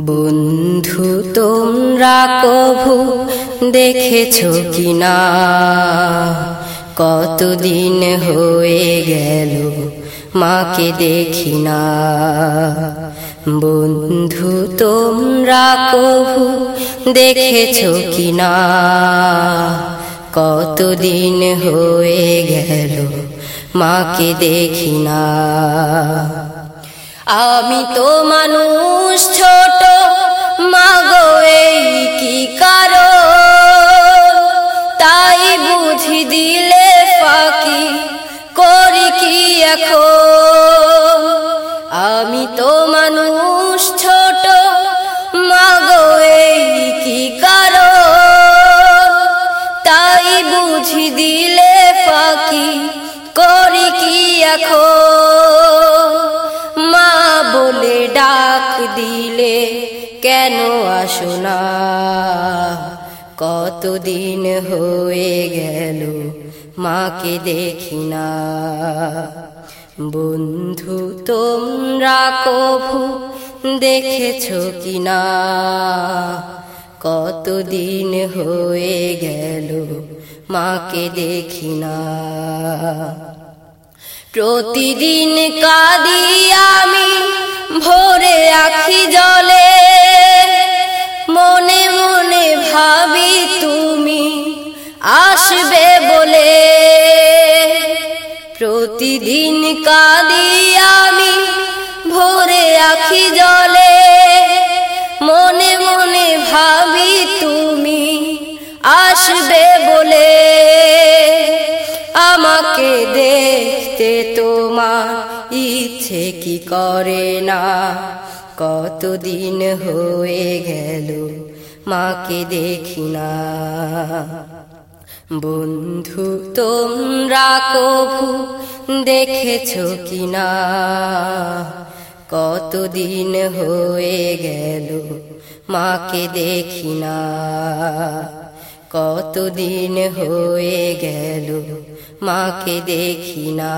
বন্ধু, তোমরা কভু দেখেছ কিনা? কতদিন হয়ে গেল মাকে দেখি না। বন্ধু, তোমরা কভু দেখেছ কিনা? কতদিন হয়ে গেল মাকে দেখি না। আমি তো মানুষ ছোট এখন আমি তো মানুষ ছোট, মাগো এই কি কারও তাই বুঝি দিলে ফাঁকি করি কি এখন? মা বলে ডাক দিলে কেন আসো না? কতদিন হয়ে গেল, মাকে দেখি না। বন্ধু, তোমরা কভু দেখেছ কিনা? কতদিন হয়ে গেল মাকে দেখি না। প্রতিদিন কাঁদি আমি ভোরে আখি জলে। মনে মনে ভাবি তুমি আসবে বলে। প্রতিদিন কাঁদি আমি, ভোরে আখি জলে। মনে মনে ভাবি তুমি আসবে বলে। আমাকে দেখতে তোমার ইচ্ছে কি করে না? কতদিন হয়ে গেল মাকে দেখি না। বন্ধু, তোমরা কভু দেখেছ কিনা? কতদিন হয়ে গেল মাকে দেখি না। কতদিন হয়ে গেল মাকে দেখি না।